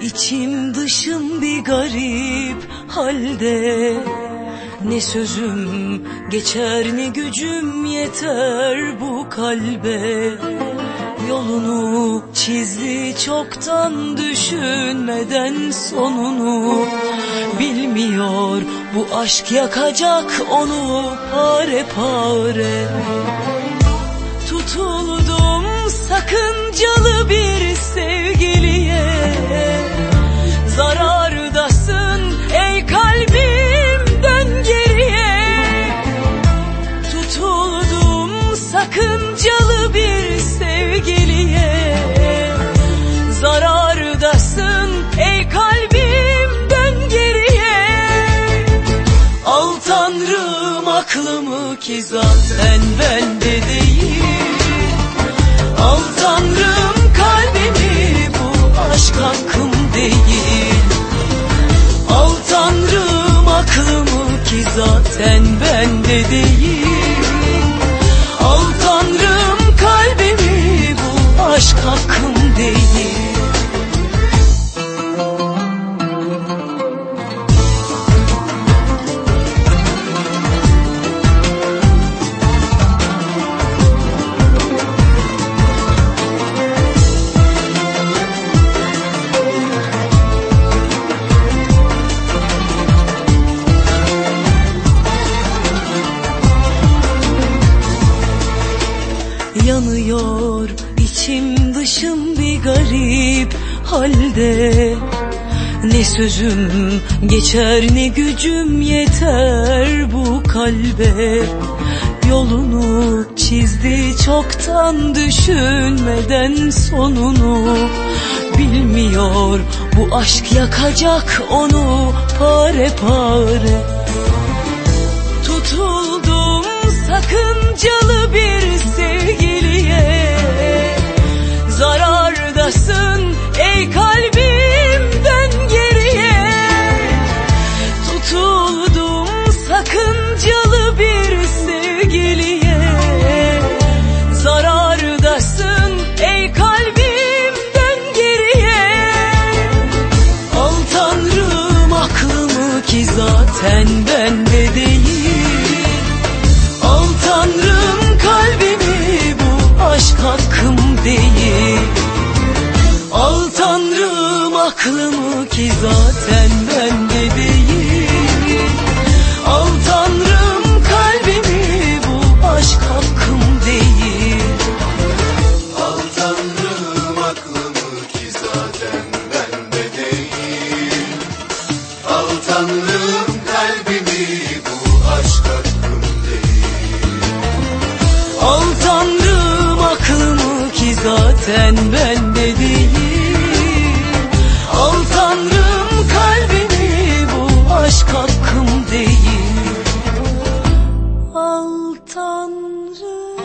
İçim dışım bir garip halde. Ne sözüm geçer ne gücüm yeter bu kalbe. Yolunu çizdi çoktan düşünmeden sonunu. Bilmiyor bu aşk yakacak onu pare pare. Tutup sakıncalı bir sevgiliye Zarardasın ey kalbim dön geriye. Al tanrım aklımı ki zaten bende değil. Al tanrım kalbimi bu aşk hakkım değil. Al tanrım aklımı ki zaten bende değil Yanıyor. İçim dışım bir garip halde. Ne sözüm geçer ne gücüm yeter bu kalbe. Yolunu çizdi çoktan düşünmeden sonunu. Bilmiyor bu aşk yakacak onu pare pare. Tutuldum sakıncalı bir zaten bende değil? Al tanrım kalbimi bu aşk hakkım değil. Al tanrım aklımı ki zaten bende değil. Al tanrım kalbimi bu aşk hakkım değil. Al tanrım aklımı ki zaten bende değil. Al tanrım Al tanrım aklımı ki zaten ben de değil. Al tanrım kalbimi bu aşk hakkım değil. Al tanrım.